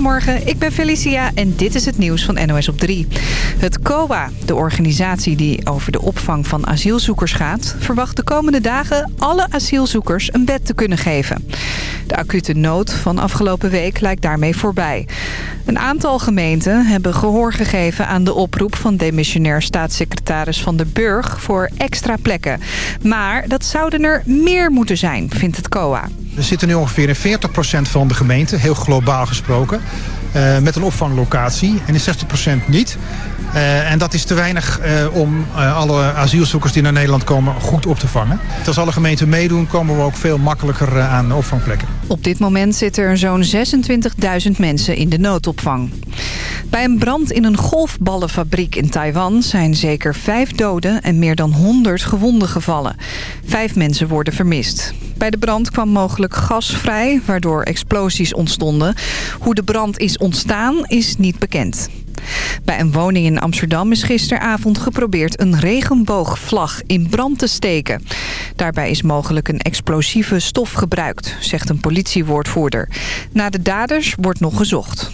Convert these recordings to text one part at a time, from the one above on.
Goedemorgen, ik ben Felicia en dit is het nieuws van NOS op 3. Het COA, de organisatie die over de opvang van asielzoekers gaat... verwacht de komende dagen alle asielzoekers een bed te kunnen geven. De acute nood van afgelopen week lijkt daarmee voorbij. Een aantal gemeenten hebben gehoor gegeven aan de oproep... van demissionair staatssecretaris Van der Burg voor extra plekken. Maar dat zouden er meer moeten zijn, vindt het COA. We zitten nu ongeveer in 40% van de gemeente, heel globaal gesproken. Uh, met een opvanglocatie en in 60% niet. Uh, en dat is te weinig uh, om alle asielzoekers die naar Nederland komen goed op te vangen. Als alle gemeenten meedoen komen we ook veel makkelijker aan opvangplekken. Op dit moment zitten er zo'n 26.000 mensen in de noodopvang. Bij een brand in een golfballenfabriek in Taiwan zijn zeker vijf doden en meer dan 100 gewonden gevallen. Vijf mensen worden vermist. Bij de brand kwam mogelijk gas vrij, waardoor explosies ontstonden. Hoe de brand is ontstaan is niet bekend. Bij een woning in Amsterdam is gisteravond geprobeerd een regenboogvlag in brand te steken. Daarbij is mogelijk een explosieve stof gebruikt, zegt een politiewoordvoerder. Na de daders wordt nog gezocht.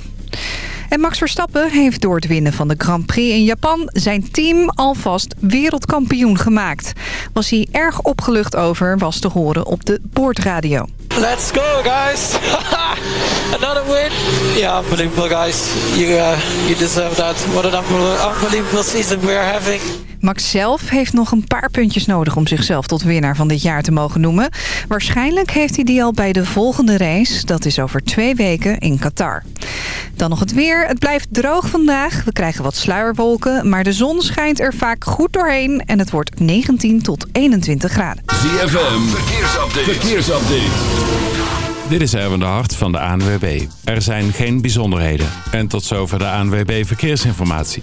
En Max Verstappen heeft door het winnen van de Grand Prix in Japan... zijn team alvast wereldkampioen gemaakt. Was hij erg opgelucht over, was te horen op de boordradio. Let's go, guys! Another win! Yeah, unbelievable, guys. You, uh, you deserve that. What an unbelievable season we are having. Max zelf heeft nog een paar puntjes nodig om zichzelf tot winnaar van dit jaar te mogen noemen. Waarschijnlijk heeft hij die al bij de volgende race. Dat is over twee weken in Qatar. Dan nog het weer. Het blijft droog vandaag. We krijgen wat sluierwolken, maar de zon schijnt er vaak goed doorheen. En het wordt 19 tot 21 graden. ZFM, verkeersupdate. verkeersupdate. Dit is Erwin de Hart van de ANWB. Er zijn geen bijzonderheden. En tot zover de ANWB Verkeersinformatie.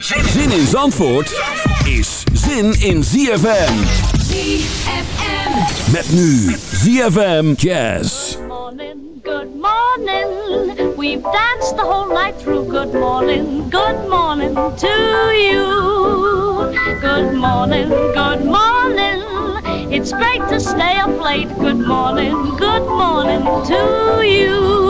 Zin in Zandvoort is zin in ZFM. ZFM. Met nu ZFM Jazz. Good morning, good morning. We've danced the whole night through. Good morning, good morning to you. Good morning, good morning. It's great to stay up late. Good morning, good morning to you.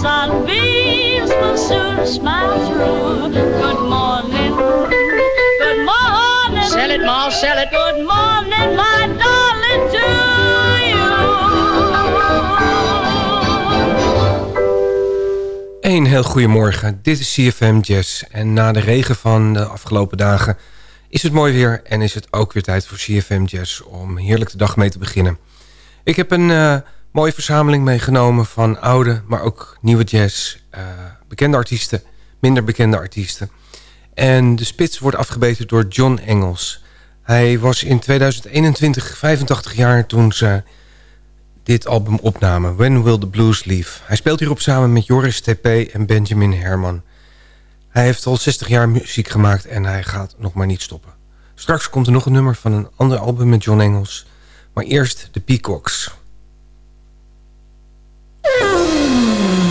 Sunbeams will soon smile through. Good morning. Good morning. Sell it, Ma, sell it. Good morning, my darling, to Een heel goedemorgen, dit is CFM Jazz. En na de regen van de afgelopen dagen is het mooi weer... en is het ook weer tijd voor CFM Jazz om heerlijk de dag mee te beginnen. Ik heb een uh, mooie verzameling meegenomen van oude, maar ook nieuwe jazz. Uh, bekende artiesten, minder bekende artiesten. En de spits wordt afgebeten door John Engels. Hij was in 2021 85 jaar toen ze dit album opnamen. When Will the Blues Leave? Hij speelt hierop samen met Joris TP en Benjamin Herman. Hij heeft al 60 jaar muziek gemaakt en hij gaat nog maar niet stoppen. Straks komt er nog een nummer van een ander album met John Engels. Maar eerst de Peacocks. Yeah.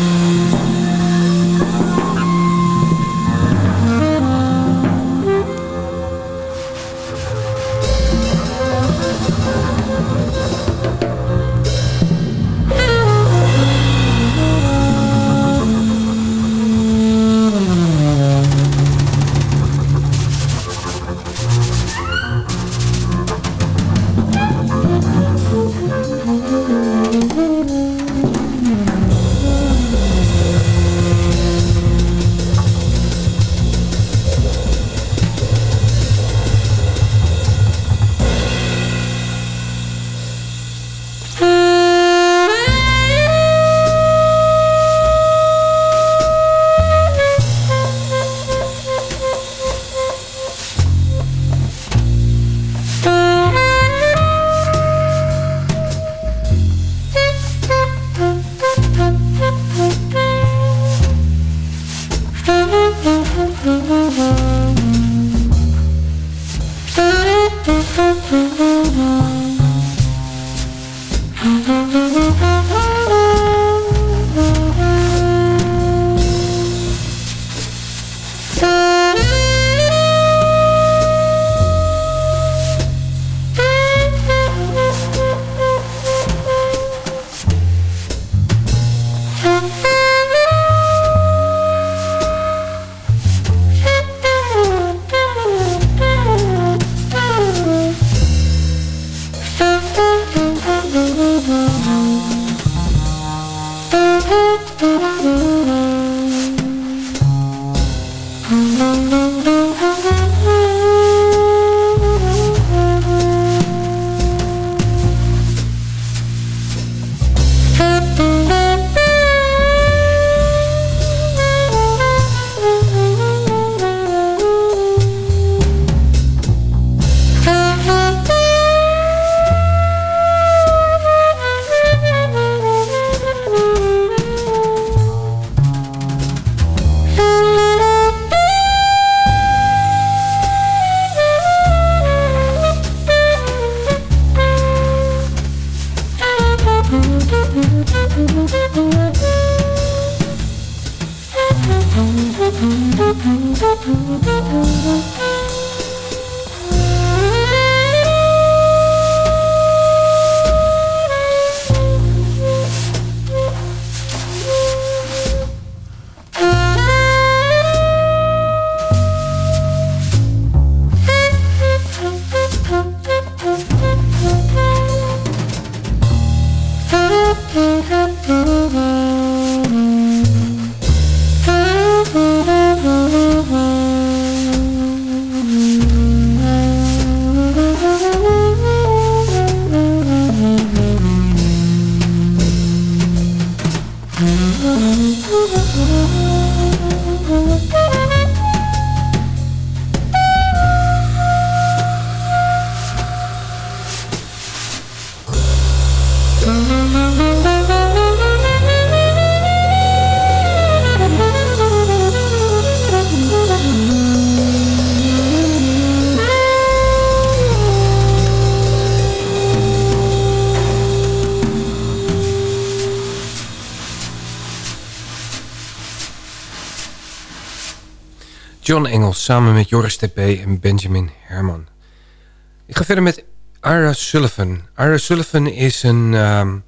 Samen met Joris TP en Benjamin Herman. Ik ga verder met Ira Sullivan. Ira Sullivan is een um,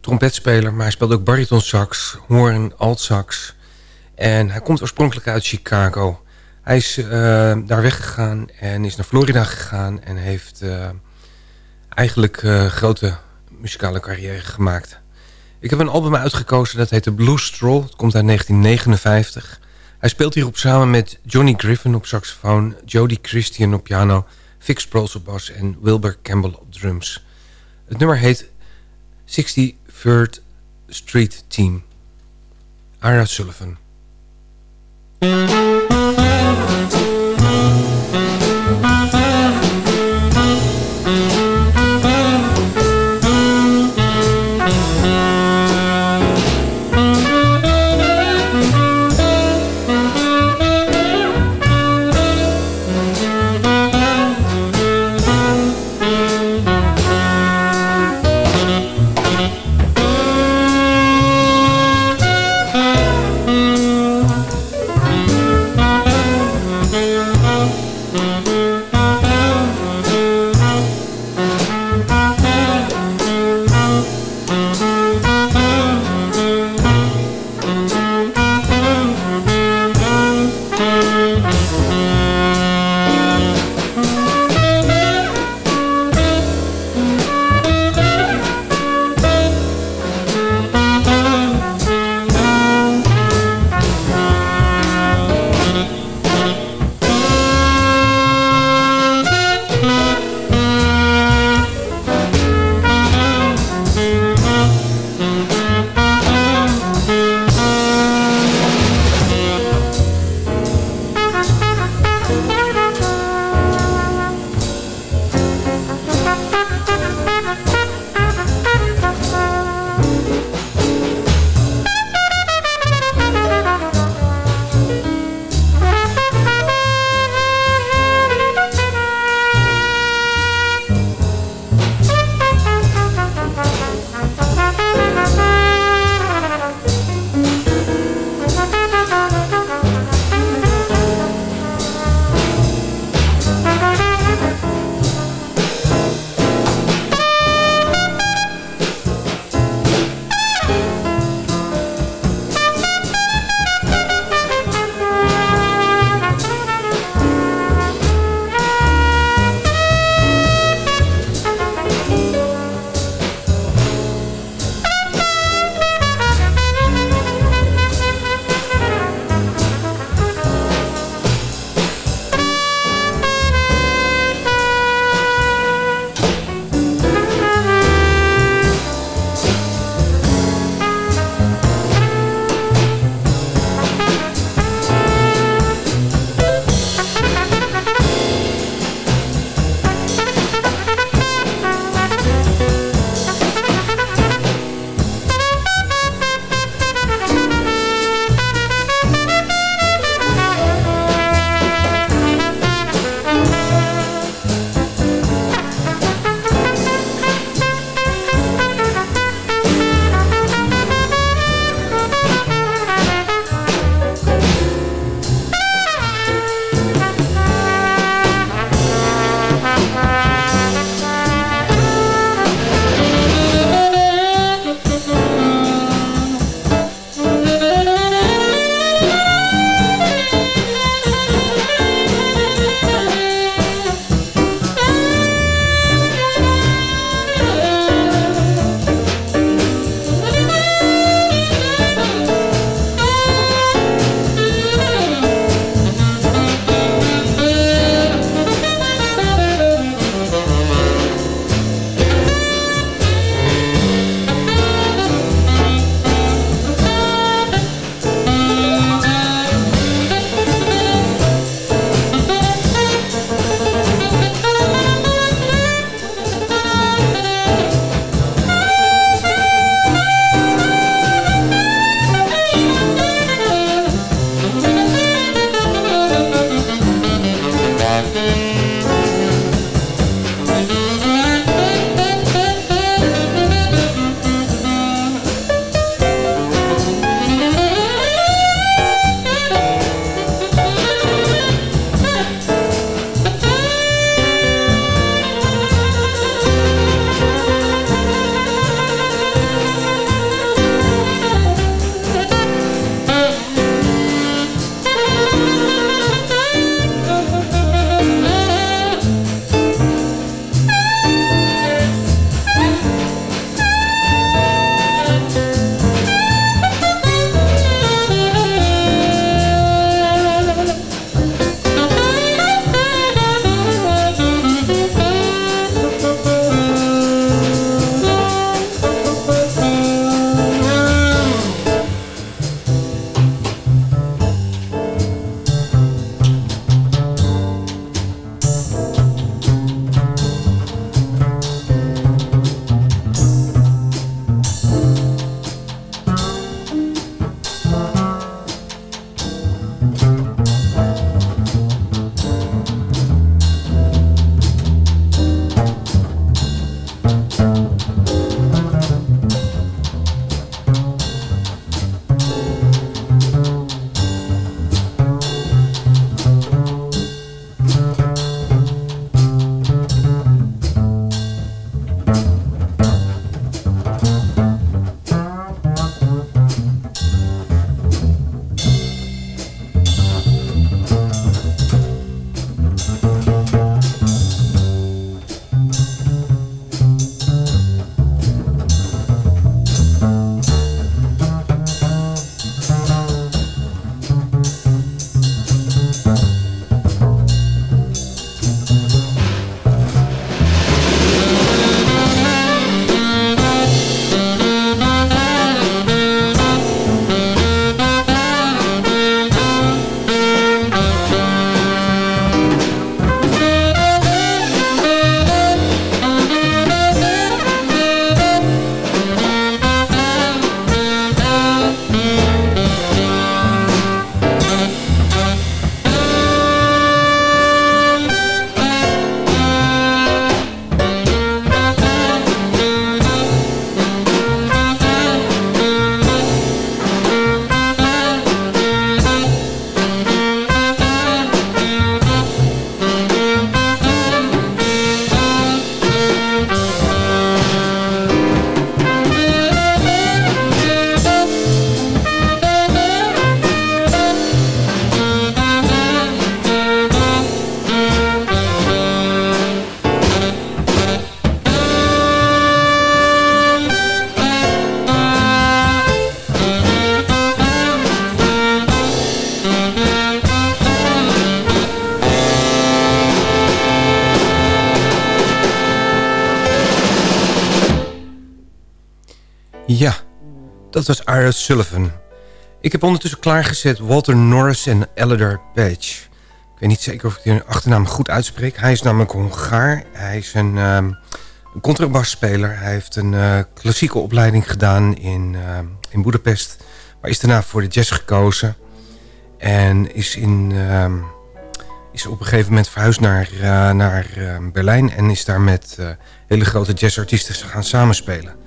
trompetspeler, maar hij speelt ook bariton sax, hoorn, alt sax. En hij komt oorspronkelijk uit Chicago. Hij is uh, daar weggegaan en is naar Florida gegaan en heeft uh, eigenlijk uh, grote muzikale carrière gemaakt. Ik heb een album uitgekozen dat heet The Blue Stroll. Het komt uit 1959. Hij speelt hierop samen met Johnny Griffin op saxofoon... Jody Christian op piano, Vic Sproles op bas en Wilbur Campbell op drums. Het nummer heet 63rd Street Team. Ara Sullivan. Dat was Ira Sullivan. Ik heb ondertussen klaargezet Walter Norris en Elder Page. Ik weet niet zeker of ik die achternaam goed uitspreek. Hij is namelijk Hongaar. Hij is een, um, een contrabasspeler. Hij heeft een uh, klassieke opleiding gedaan in, uh, in Budapest. Maar is daarna voor de jazz gekozen. En is, in, uh, is op een gegeven moment verhuisd naar, uh, naar Berlijn. En is daar met hele grote jazzartiesten gaan samenspelen.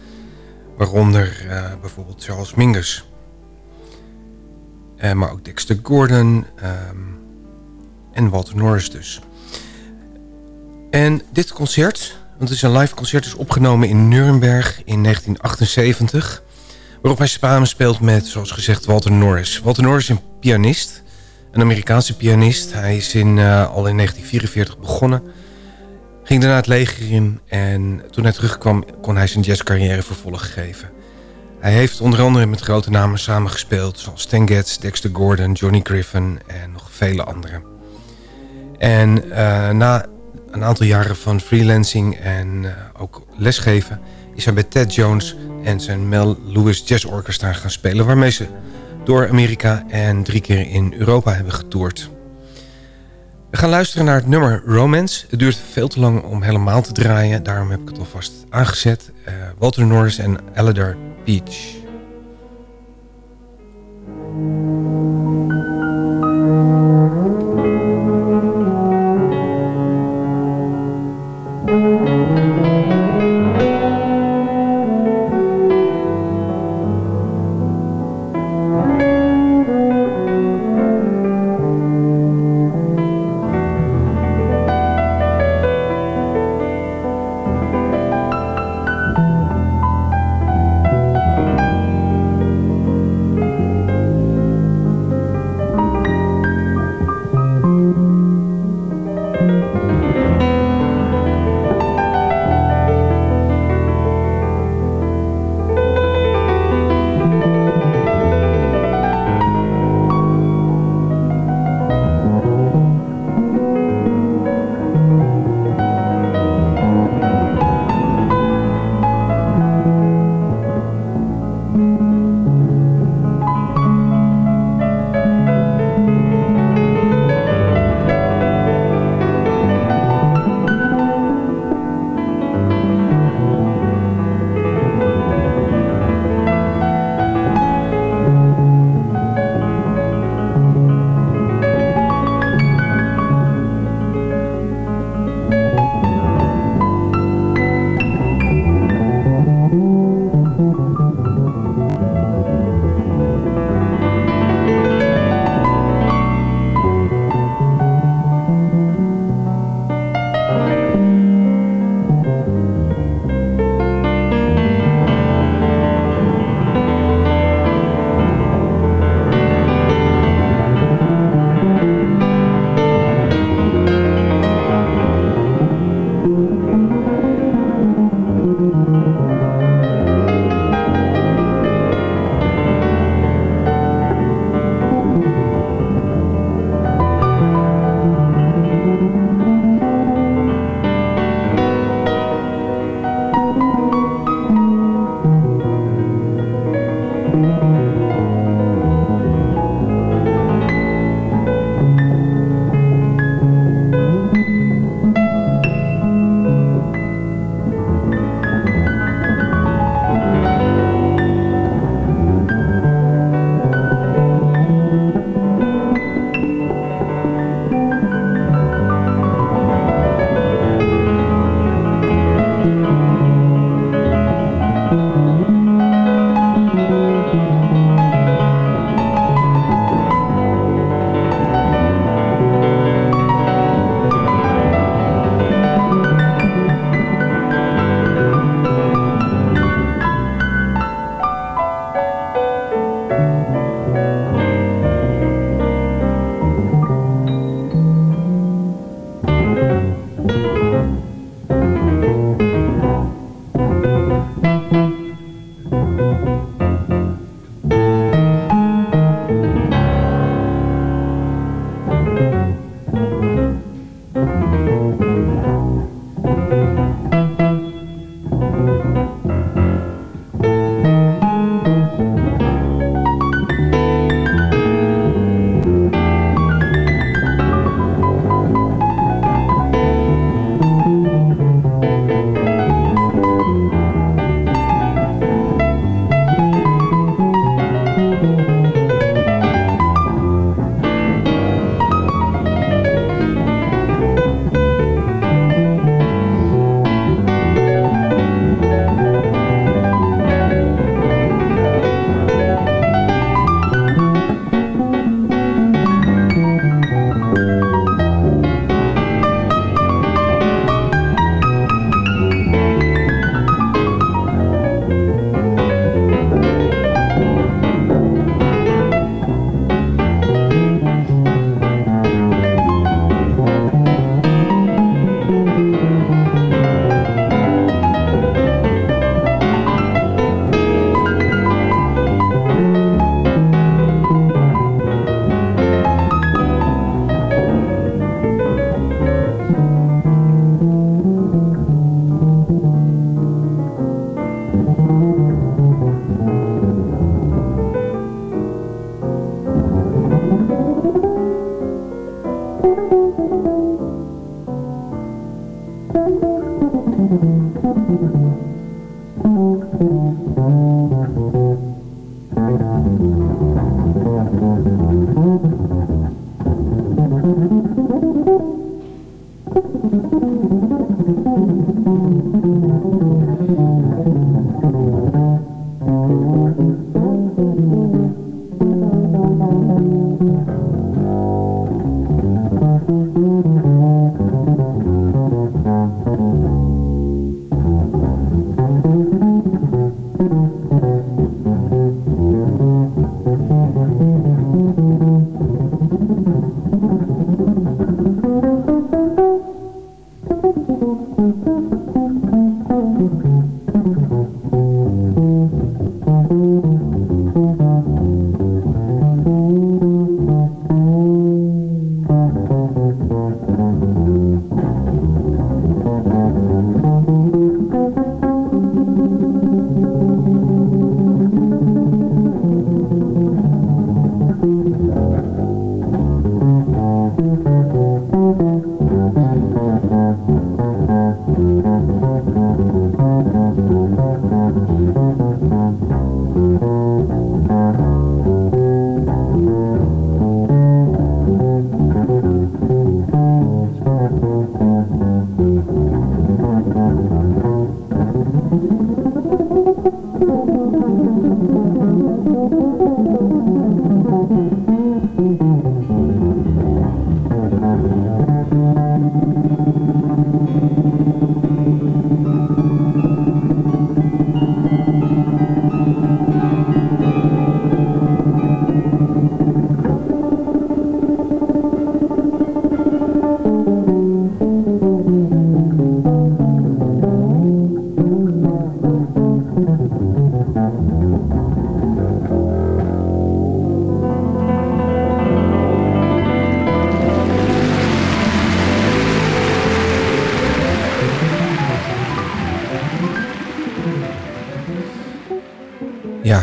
Waaronder bijvoorbeeld Charles Mingus. maar ook Dexter Gordon... Um, en Walter Norris dus. En dit concert, want het is een live concert... is opgenomen in Nuremberg in 1978... waarop hij samen speelt met, zoals gezegd, Walter Norris. Walter Norris is een pianist, een Amerikaanse pianist. Hij is in, uh, al in 1944 begonnen... Ging daarna het leger in en toen hij terugkwam kon hij zijn jazzcarrière vervolg geven. Hij heeft onder andere met grote namen samengespeeld... zoals Stan Getz, Dexter Gordon, Johnny Griffin en nog vele anderen. En uh, na een aantal jaren van freelancing en uh, ook lesgeven... is hij bij Ted Jones en zijn Mel Lewis Jazz Orchestra gaan spelen... waarmee ze door Amerika en drie keer in Europa hebben getoerd. We gaan luisteren naar het nummer Romance. Het duurt veel te lang om helemaal te draaien. Daarom heb ik het alvast aangezet. Uh, Walter Norris en Elder Peach.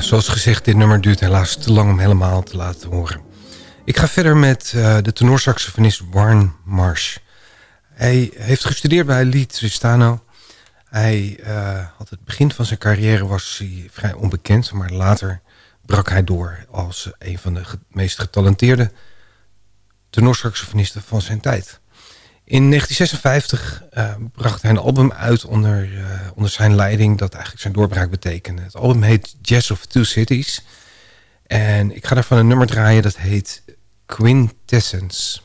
Zoals gezegd, dit nummer duurt helaas te lang om helemaal te laten horen. Ik ga verder met uh, de tenorsaxofonist Warren Marsh. Hij heeft gestudeerd bij Lee Tristano. Hij uh, had het begin van zijn carrière was hij vrij onbekend, maar later brak hij door als een van de meest getalenteerde tenorsaxofonisten van zijn tijd. In 1956 uh, bracht hij een album uit onder, uh, onder zijn leiding... dat eigenlijk zijn doorbraak betekende. Het album heet Jazz of Two Cities. En ik ga daarvan een nummer draaien dat heet Quintessence.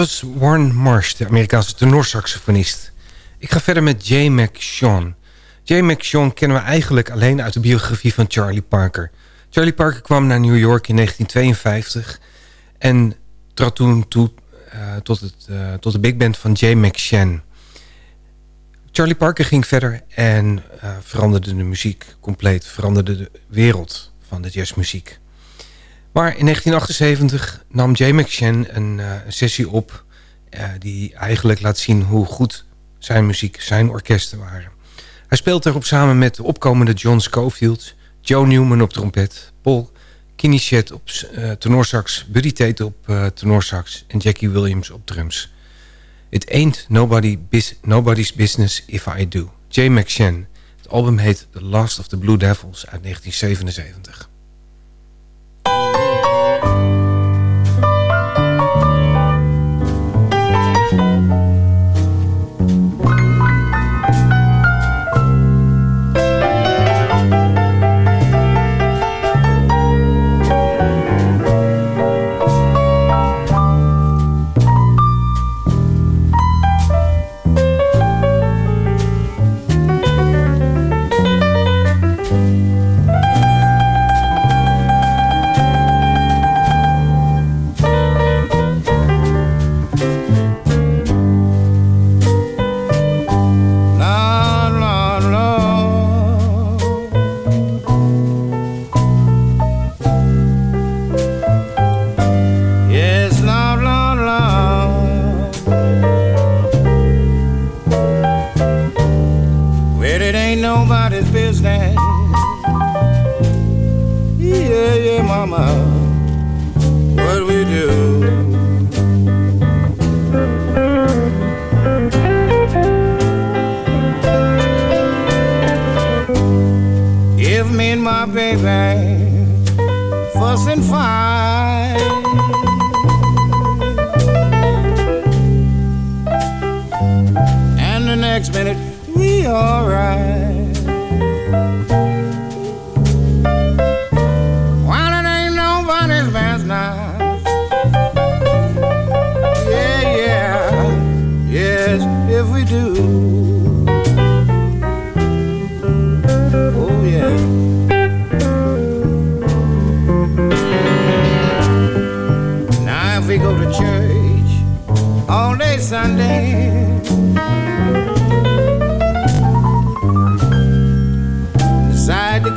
Was Warren Marsh, de Amerikaanse tenorsaxofonist. Ik ga verder met Jay McShawn. Jay McShawn kennen we eigenlijk alleen uit de biografie van Charlie Parker. Charlie Parker kwam naar New York in 1952 en trad toen toe uh, tot, het, uh, tot de big band van Jay McShann. Charlie Parker ging verder en uh, veranderde de muziek compleet, veranderde de wereld van de jazzmuziek. Maar in 1978 nam Jay McShann een, uh, een sessie op... Uh, die eigenlijk laat zien hoe goed zijn muziek, zijn orkesten waren. Hij speelt erop samen met de opkomende John Scofield... Joe Newman op trompet, Paul Kinichet op uh, tenorsax... Buddy Tate op tenorsax en Jackie Williams op drums. It ain't nobody's business if I do. Jay McShann. Het album heet The Last of the Blue Devils uit 1977.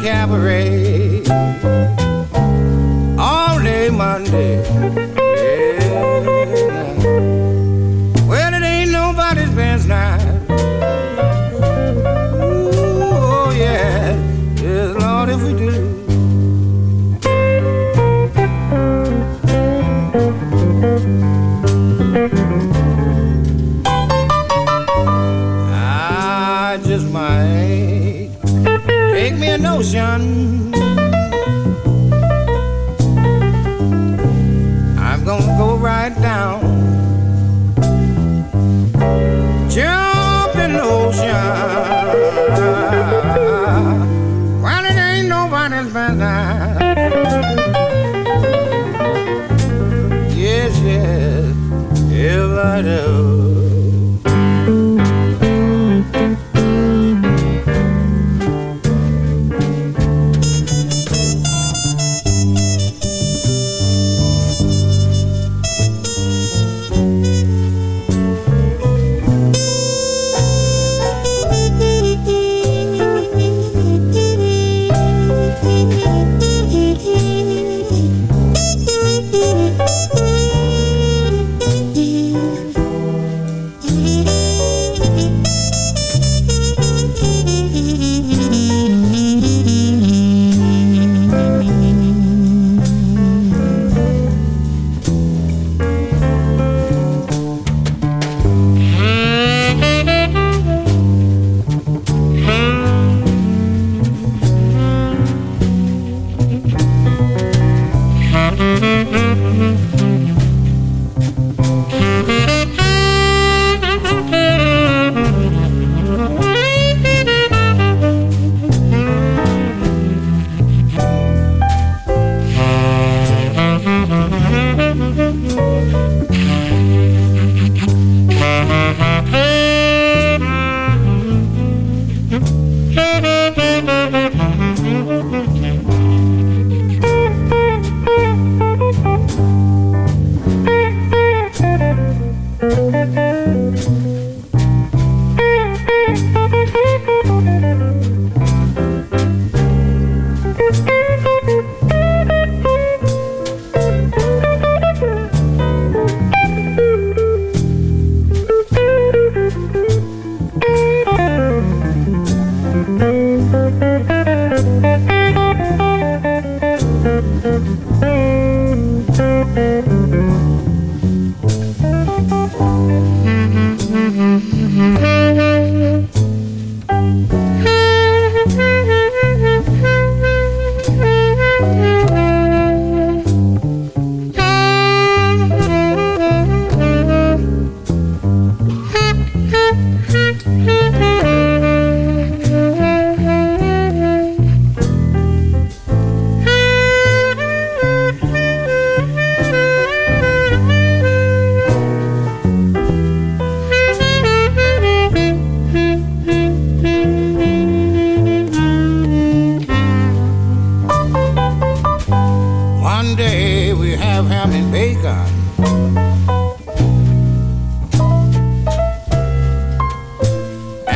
cabaret all day Monday.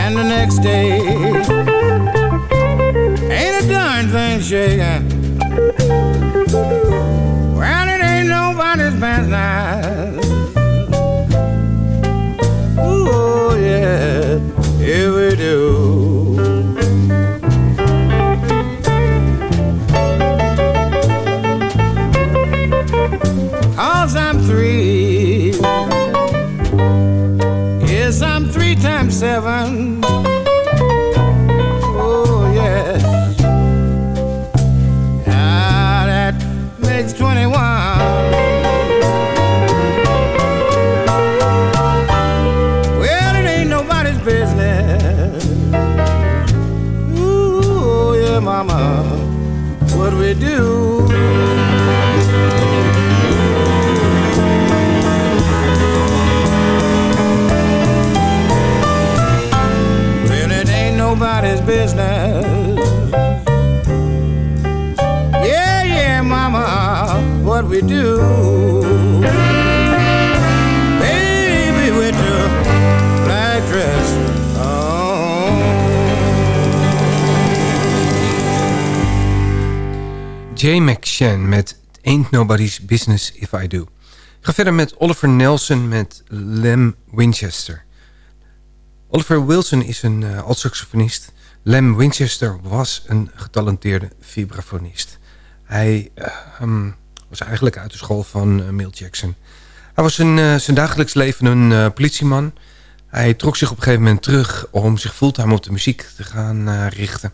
And the next day, ain't a darn thing shaking. Well, it ain't nobody's business. Ooh, yeah, here we do. I'm three. Yes, I'm three times seven. Jay McShann met Ain't Nobody's Business If I Do. Ga verder met Oliver Nelson met Lem Winchester. Oliver Wilson is een uh, alt-saxofonist. Lem Winchester was een getalenteerde vibrafonist. Hij um, was eigenlijk uit de school van uh, Milt Jackson. Hij was in zijn dagelijks leven een politieman. Hij trok zich op een gegeven moment terug om zich fulltime op de muziek te gaan richten.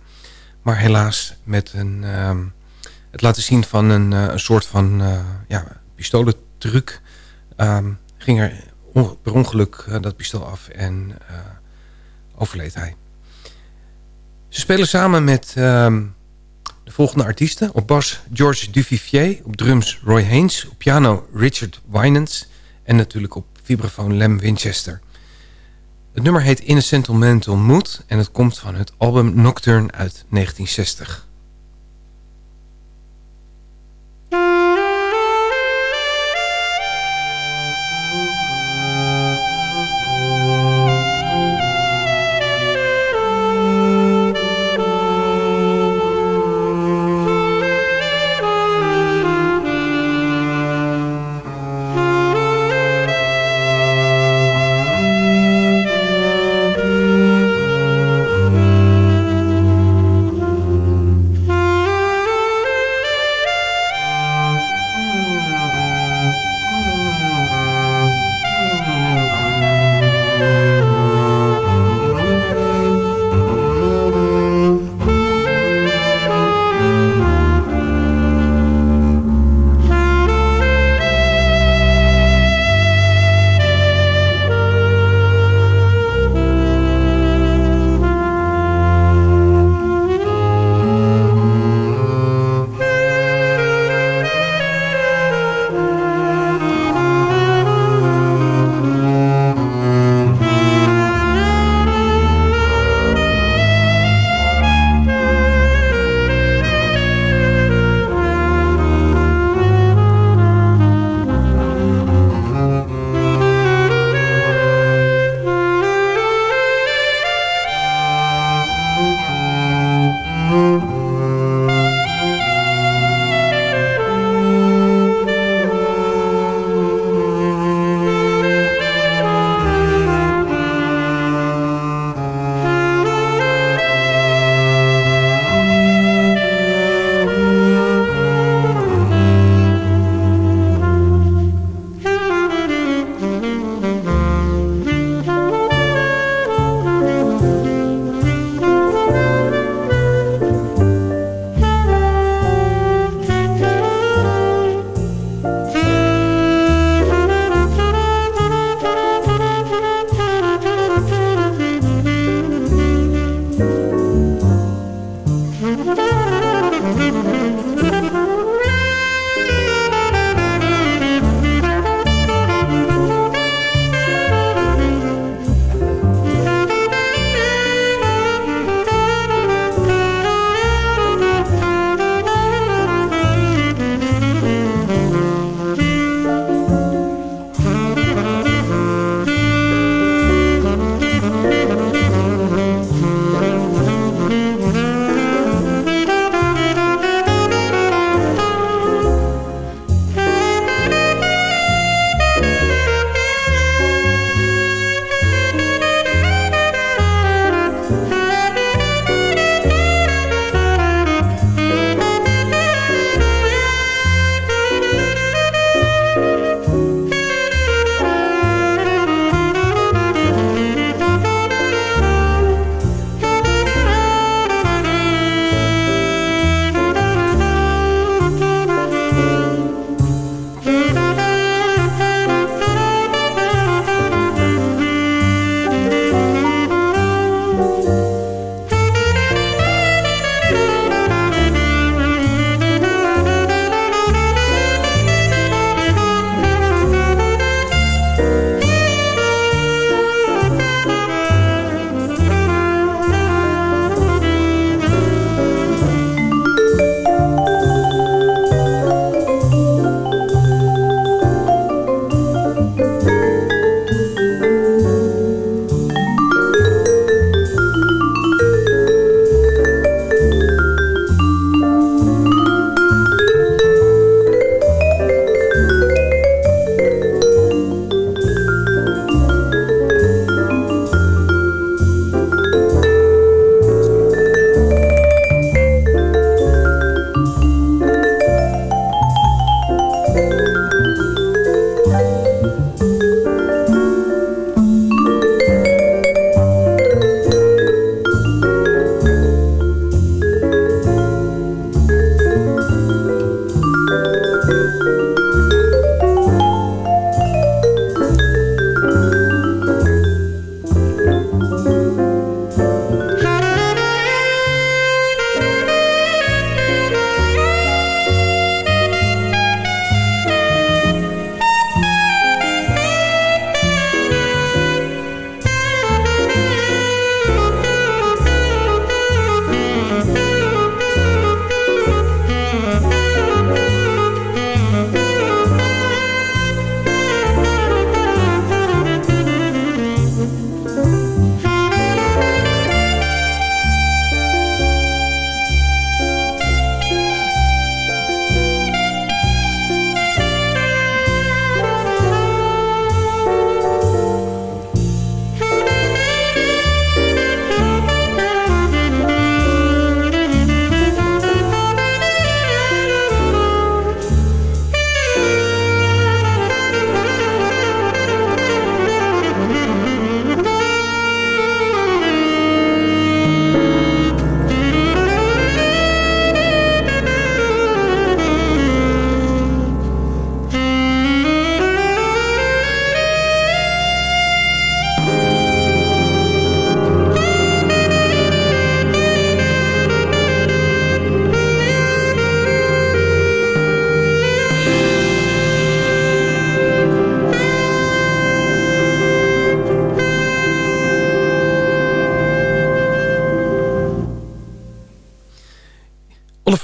Maar helaas met een het laten zien van een, een soort van ja, pistolentruc... Um, ging er per ongeluk dat pistool af en overleed hij. Ze spelen samen met um, de volgende artiesten. Op bas George Duvivier, op drums Roy Haynes... op piano Richard Winans en natuurlijk op vibrafoon Lem Winchester. Het nummer heet In a Sentimental Mood... en het komt van het album Nocturne uit 1960.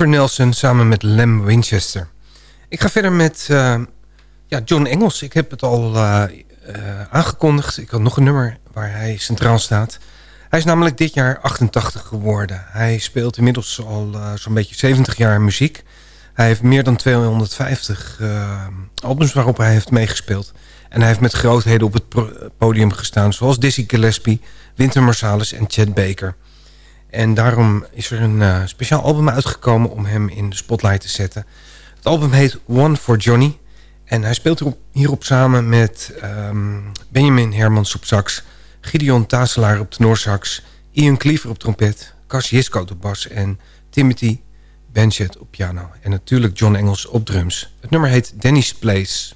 Nelson samen met Lem Winchester. Ik ga verder met uh, ja, John Engels. Ik heb het al uh, uh, aangekondigd. Ik had nog een nummer waar hij centraal staat. Hij is namelijk dit jaar 88 geworden. Hij speelt inmiddels al zo'n beetje 70 jaar muziek. Hij heeft meer dan 250 albums waarop hij heeft meegespeeld. En hij heeft met grootheden op het podium gestaan... zoals Dizzy Gillespie, Winter Marsalis en Chad Baker... En daarom is er een uh, speciaal album uitgekomen om hem in de spotlight te zetten. Het album heet One for Johnny. En hij speelt erop, hierop samen met um, Benjamin Hermans op sax... Gideon Taselaar op tenorsax... Ian Cleaver op trompet... Cas Jisko op bas en Timothy Benchet op piano. En natuurlijk John Engels op drums. Het nummer heet Danny's Place...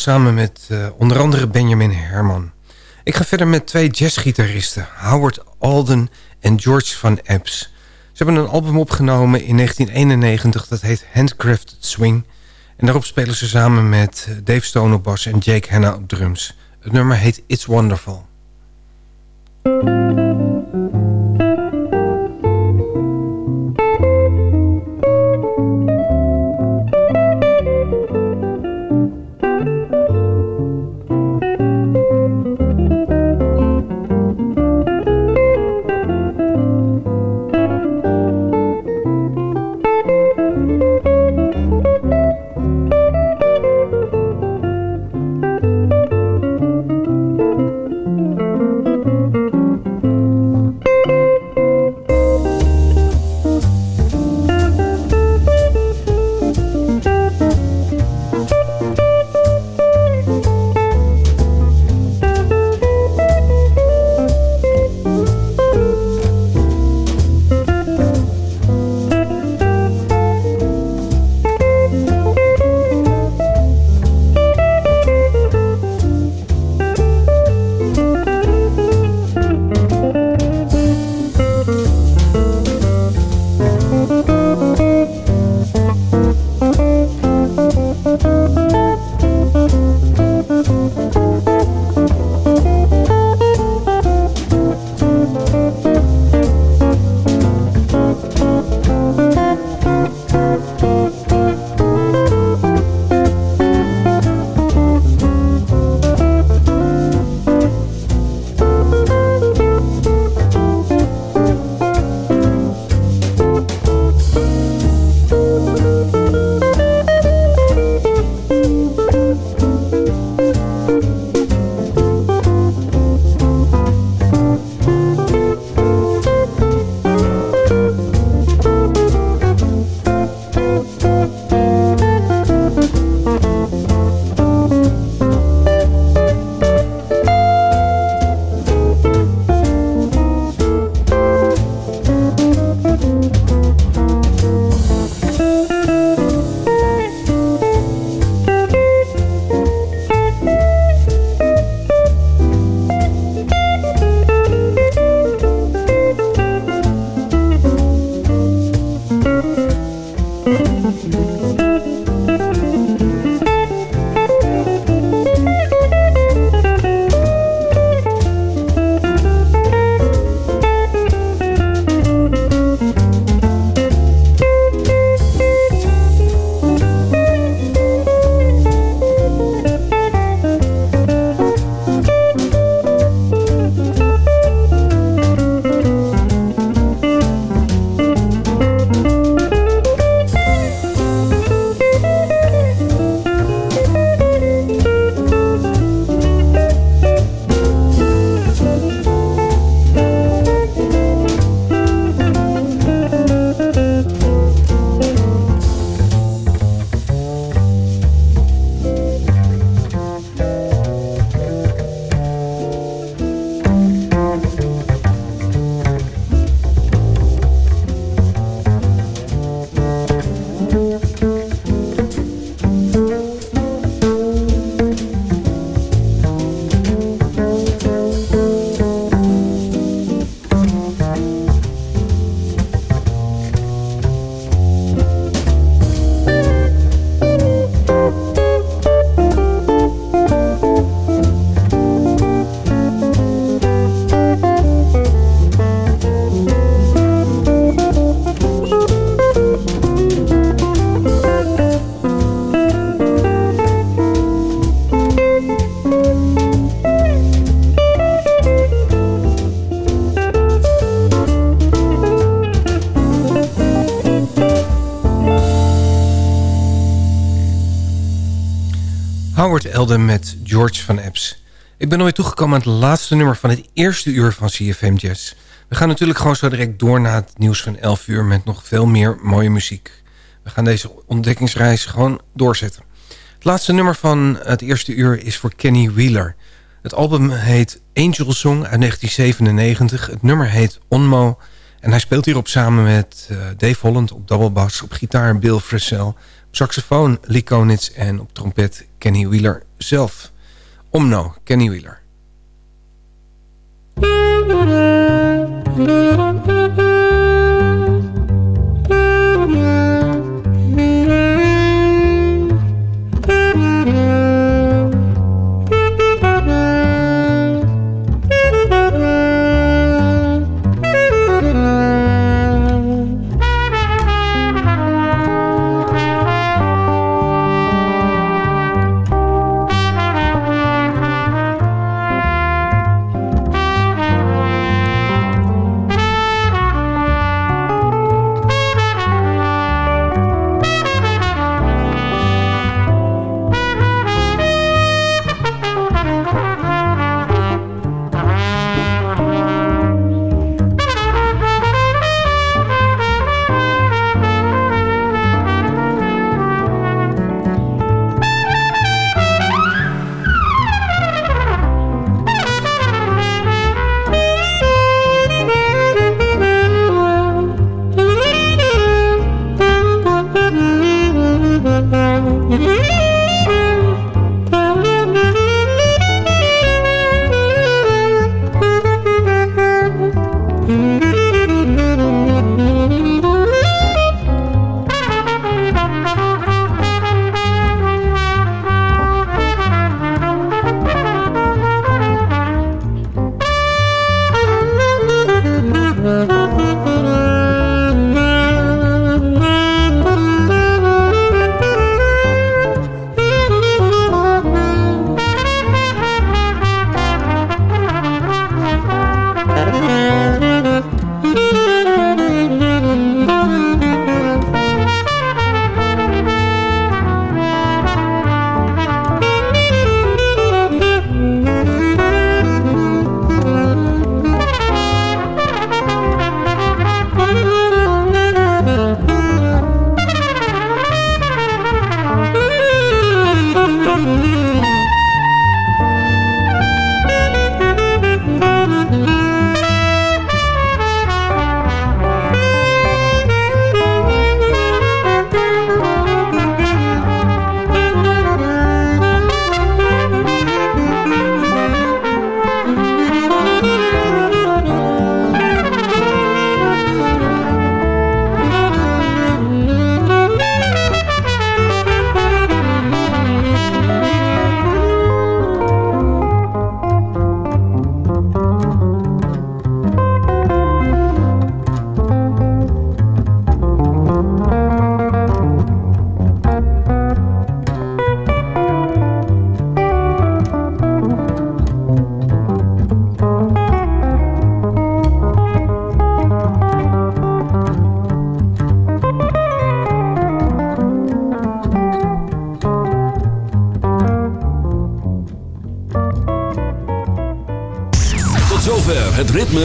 samen met uh, onder andere Benjamin Herman. Ik ga verder met twee jazzgitaristen, Howard Alden en George van Epps. Ze hebben een album opgenomen in 1991, dat heet Handcrafted Swing. En daarop spelen ze samen met Dave Stone op bas en Jake Hanna op drums. Het nummer heet It's Wonderful. Met George van Epps. Ik ben alweer toegekomen aan het laatste nummer van het eerste uur van CFM Jazz. We gaan natuurlijk gewoon zo direct door naar het nieuws van 11 uur... met nog veel meer mooie muziek. We gaan deze ontdekkingsreis gewoon doorzetten. Het laatste nummer van het eerste uur is voor Kenny Wheeler. Het album heet Angel Song uit 1997. Het nummer heet Onmo En hij speelt hierop samen met uh, Dave Holland op double op gitaar Bill Frisell, op saxofoon Lee Konitz en op trompet Kenny Wheeler zelf. Omno, Kenny Wheeler.